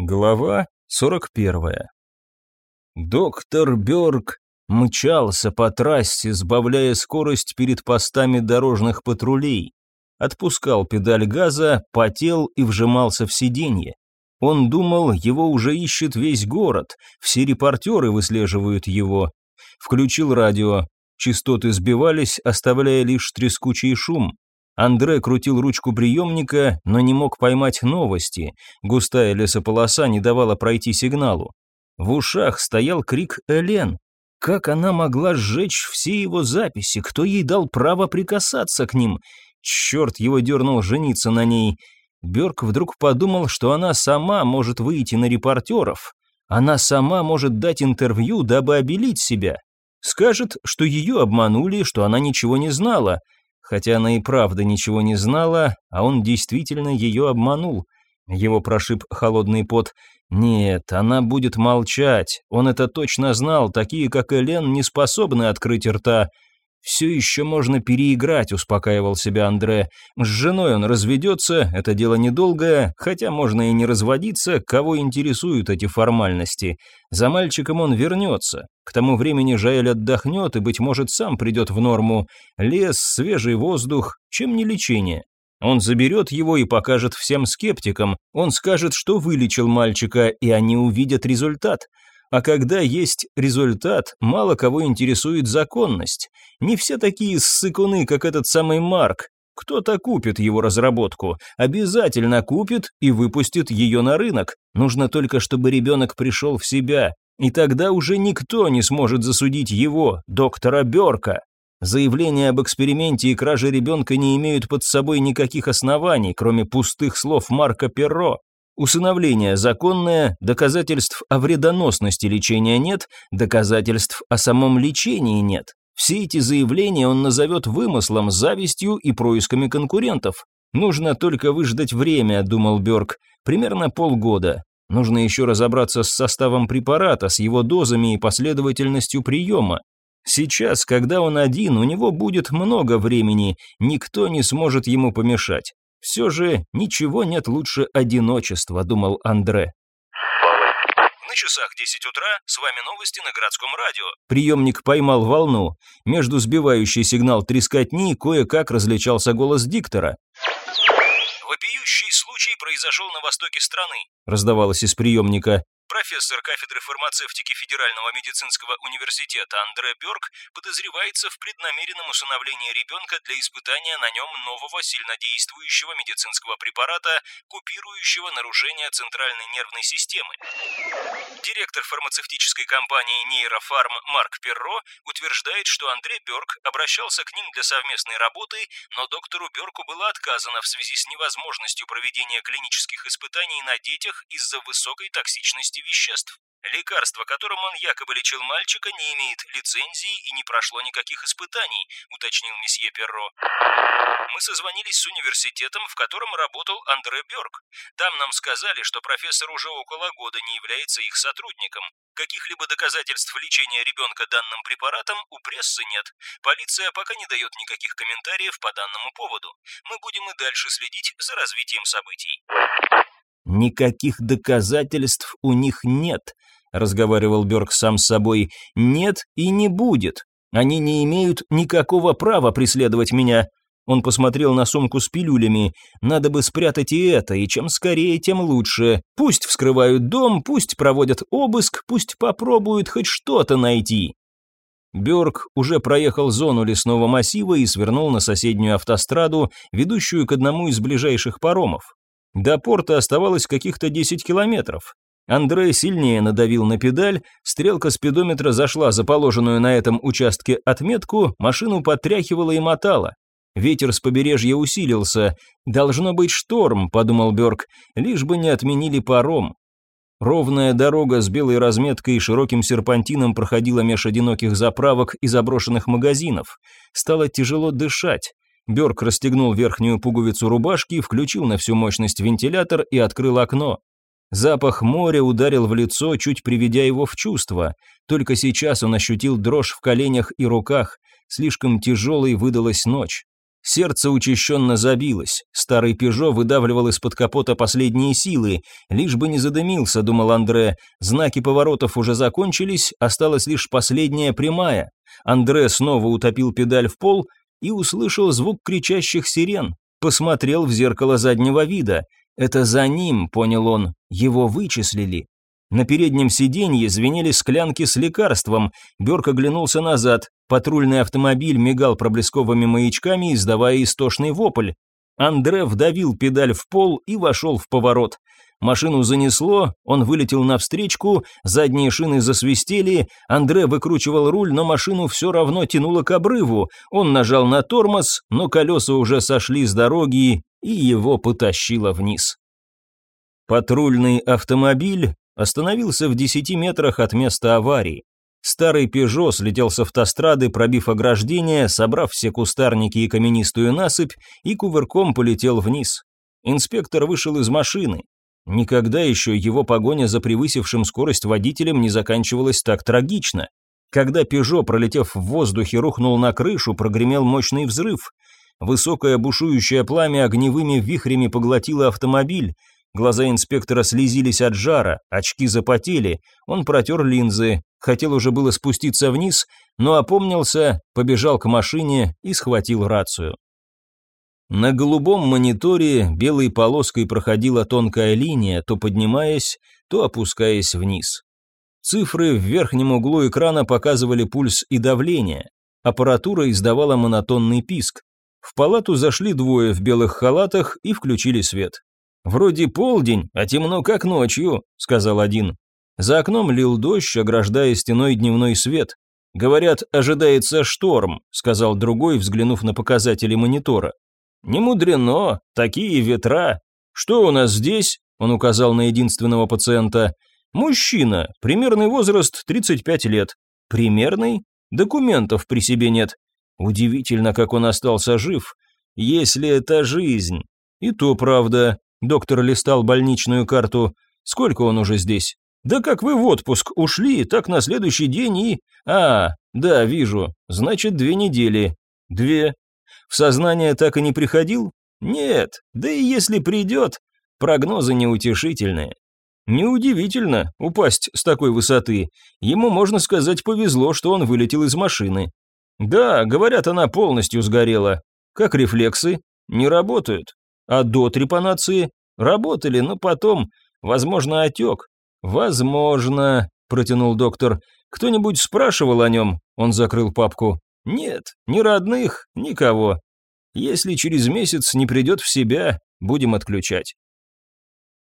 Глава 41. Доктор Бёрк мчался по трассе, сбавляя скорость перед постами дорожных патрулей. Отпускал педаль газа, потел и вжимался в сиденье. Он думал, его уже ищет весь город, все репортеры выслеживают его. Включил радио. Частоты сбивались, оставляя лишь трескучий шум. Андре крутил ручку приемника, но не мог поймать новости. Густая лесополоса не давала пройти сигналу. В ушах стоял крик Элен. Как она могла сжечь все его записи? Кто ей дал право прикасаться к ним? Черт его дернул жениться на ней. Берг вдруг подумал, что она сама может выйти на репортеров. Она сама может дать интервью, дабы обелить себя. Скажет, что ее обманули, что она ничего не знала – Хотя она и правда ничего не знала, а он действительно ее обманул. Его прошиб холодный пот. Нет, она будет молчать. Он это точно знал, такие как Элен не способны открыть рта. «Все еще можно переиграть», — успокаивал себя Андре. «С женой он разведется, это дело недолгое, хотя можно и не разводиться, кого интересуют эти формальности. За мальчиком он вернется. К тому времени Жаэль отдохнет и, быть может, сам придет в норму. Лес, свежий воздух, чем не лечение. Он заберет его и покажет всем скептикам. Он скажет, что вылечил мальчика, и они увидят результат. А когда есть результат, мало кого интересует законность. Не все такие ссыкуны, как этот самый Марк. Кто-то купит его разработку, обязательно купит и выпустит ее на рынок. Нужно только, чтобы ребенок пришел в себя. И тогда уже никто не сможет засудить его, доктора Берка. Заявления об эксперименте и краже ребенка не имеют под собой никаких оснований, кроме пустых слов Марка Перро. Усыновление законное, доказательств о вредоносности лечения нет, доказательств о самом лечении нет. Все эти заявления он назовет вымыслом, завистью и происками конкурентов. Нужно только выждать время, думал Бёрк, примерно полгода. Нужно еще разобраться с составом препарата, с его дозами и последовательностью приема. Сейчас, когда он один, у него будет много времени, никто не сможет ему помешать. Все же ничего нет лучше одиночества, думал Андре. На часах 10 утра, с вами новости на городском радио. Приемник поймал волну. Между сбивающий сигнал трескотни кое-как различался голос диктора. Вопиющий случай произошел на востоке страны. Раздавалось из приемника. Профессор кафедры фармацевтики Федерального медицинского университета Андре Бёрк подозревается в преднамеренном усыновлении ребенка для испытания на нем нового сильнодействующего медицинского препарата, купирующего нарушения центральной нервной системы. Директор фармацевтической компании Нейрофарм Марк Перро утверждает, что Андрей Бёрк обращался к ним для совместной работы, но доктору Бёрку было отказано в связи с невозможностью проведения клинических испытаний на детях из-за высокой токсичности части веществ. Лекарство, которым он якобы лечил мальчика, не имеет лицензии и не прошло никаких испытаний, уточнил месье Перро. Мы созвонились с университетом, в котором работал Андре Бёрк. Там нам сказали, что профессор уже около года не является их сотрудником. Каких-либо доказательств лечения ребенка данным препаратом у прессы нет. Полиция пока не дает никаких комментариев по данному поводу. Мы будем и дальше следить за развитием событий. «Никаких доказательств у них нет», — разговаривал Бёрк сам с собой. «Нет и не будет. Они не имеют никакого права преследовать меня». Он посмотрел на сумку с пилюлями. «Надо бы спрятать и это, и чем скорее, тем лучше. Пусть вскрывают дом, пусть проводят обыск, пусть попробуют хоть что-то найти». Бёрк уже проехал зону лесного массива и свернул на соседнюю автостраду, ведущую к одному из ближайших паромов. До порта оставалось каких-то 10 километров. Андрей сильнее надавил на педаль, стрелка спидометра зашла за положенную на этом участке отметку, машину потряхивало и мотало. Ветер с побережья усилился. «Должно быть шторм», — подумал Бёрк, — «лишь бы не отменили паром». Ровная дорога с белой разметкой и широким серпантином проходила меж одиноких заправок и заброшенных магазинов. Стало тяжело дышать. Бёрк расстегнул верхнюю пуговицу рубашки, включил на всю мощность вентилятор и открыл окно. Запах моря ударил в лицо, чуть приведя его в чувство. Только сейчас он ощутил дрожь в коленях и руках. Слишком тяжелой выдалась ночь. Сердце учащенно забилось. Старый «Пежо» выдавливал из-под капота последние силы. Лишь бы не задымился, думал Андре. Знаки поворотов уже закончились, осталась лишь последняя прямая. Андре снова утопил педаль в пол и услышал звук кричащих сирен. Посмотрел в зеркало заднего вида. Это за ним, понял он, его вычислили. На переднем сиденье звенели склянки с лекарством. Берк оглянулся назад. Патрульный автомобиль мигал проблесковыми маячками, издавая истошный вопль. Андре вдавил педаль в пол и вошел в поворот. Машину занесло, он вылетел навстречку, задние шины засвистели, Андре выкручивал руль, но машину все равно тянуло к обрыву. Он нажал на тормоз, но колеса уже сошли с дороги, и его потащило вниз. Патрульный автомобиль остановился в десяти метрах от места аварии. Старый «Пежо» слетел с автострады, пробив ограждение, собрав все кустарники и каменистую насыпь, и кувырком полетел вниз. Инспектор вышел из машины. Никогда еще его погоня за превысившим скорость водителем не заканчивалась так трагично. Когда «Пежо», пролетев в воздухе, рухнул на крышу, прогремел мощный взрыв. Высокое бушующее пламя огневыми вихрями поглотило автомобиль, Глаза инспектора слезились от жара, очки запотели, он протер линзы, хотел уже было спуститься вниз, но опомнился, побежал к машине и схватил рацию. На голубом мониторе белой полоской проходила тонкая линия, то поднимаясь, то опускаясь вниз. Цифры в верхнем углу экрана показывали пульс и давление. Аппаратура издавала монотонный писк. В палату зашли двое в белых халатах и включили свет. «Вроде полдень, а темно как ночью», — сказал один. За окном лил дождь, ограждая стеной дневной свет. «Говорят, ожидается шторм», — сказал другой, взглянув на показатели монитора. «Не мудрено, такие ветра. Что у нас здесь?» — он указал на единственного пациента. «Мужчина, примерный возраст 35 лет. Примерный? Документов при себе нет. Удивительно, как он остался жив. Если это жизнь. И то правда. Доктор листал больничную карту. Сколько он уже здесь? Да как вы в отпуск ушли, так на следующий день и... А, да, вижу. Значит, две недели. Две. В сознание так и не приходил? Нет. Да и если придет, прогнозы неутешительные. Неудивительно упасть с такой высоты. Ему, можно сказать, повезло, что он вылетел из машины. Да, говорят, она полностью сгорела. Как рефлексы? Не работают. А до трепанации работали, но потом, возможно, отек. Возможно, протянул доктор. Кто-нибудь спрашивал о нем? Он закрыл папку. Нет, ни родных, никого. Если через месяц не придет в себя, будем отключать.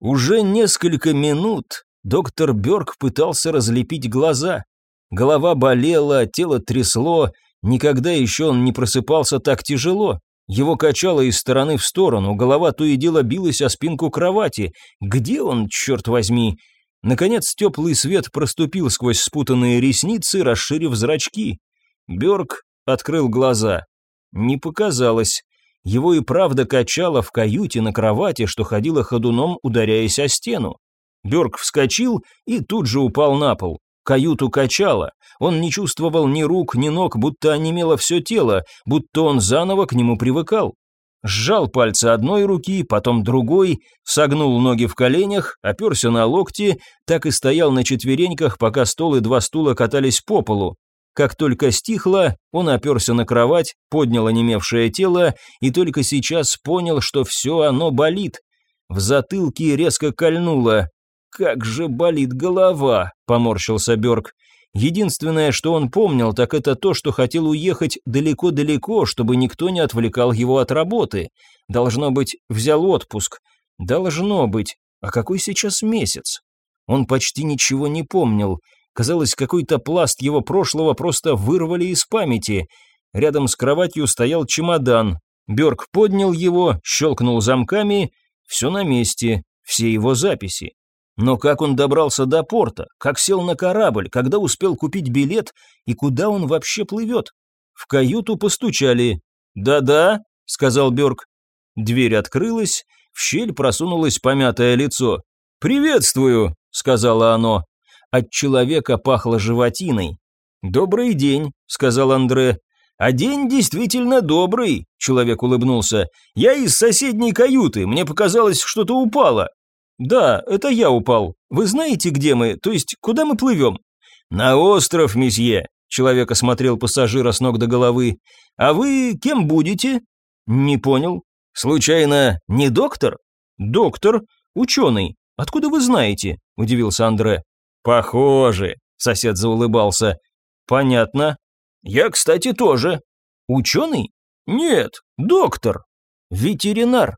Уже несколько минут доктор Бёрк пытался разлепить глаза. Голова болела, тело трясло, никогда еще он не просыпался так тяжело. Его качало из стороны в сторону, голова то и дело билась о спинку кровати. Где он, черт возьми? Наконец теплый свет проступил сквозь спутанные ресницы, расширив зрачки. Бёрк открыл глаза. Не показалось. Его и правда качало в каюте на кровати, что ходило ходуном, ударяясь о стену. Бёрк вскочил и тут же упал на пол. Каюту качало. Он не чувствовал ни рук, ни ног, будто онемело все тело, будто он заново к нему привыкал. Сжал пальцы одной руки, потом другой, согнул ноги в коленях, оперся на локти, так и стоял на четвереньках, пока стол и два стула катались по полу. Как только стихло, он оперся на кровать, поднял онемевшее тело и только сейчас понял, что все оно болит. В затылке резко кольнуло, «Как же болит голова!» – поморщился Бёрк. Единственное, что он помнил, так это то, что хотел уехать далеко-далеко, чтобы никто не отвлекал его от работы. Должно быть, взял отпуск. Должно быть. А какой сейчас месяц? Он почти ничего не помнил. Казалось, какой-то пласт его прошлого просто вырвали из памяти. Рядом с кроватью стоял чемодан. Бёрк поднял его, щелкнул замками. Все на месте, все его записи. Но как он добрался до порта, как сел на корабль, когда успел купить билет и куда он вообще плывет? В каюту постучали. «Да-да», — сказал Бёрк. Дверь открылась, в щель просунулось помятое лицо. «Приветствую», — сказала оно. От человека пахло животиной. «Добрый день», — сказал Андре. «А день действительно добрый», — человек улыбнулся. «Я из соседней каюты, мне показалось, что-то упало». «Да, это я упал. Вы знаете, где мы, то есть куда мы плывем?» «На остров, месье», — человек осмотрел пассажира с ног до головы. «А вы кем будете?» «Не понял. Случайно, не доктор?» «Доктор. Ученый. Откуда вы знаете?» – удивился Андре. «Похоже», – сосед заулыбался. «Понятно. Я, кстати, тоже. Ученый? Нет, доктор. Ветеринар.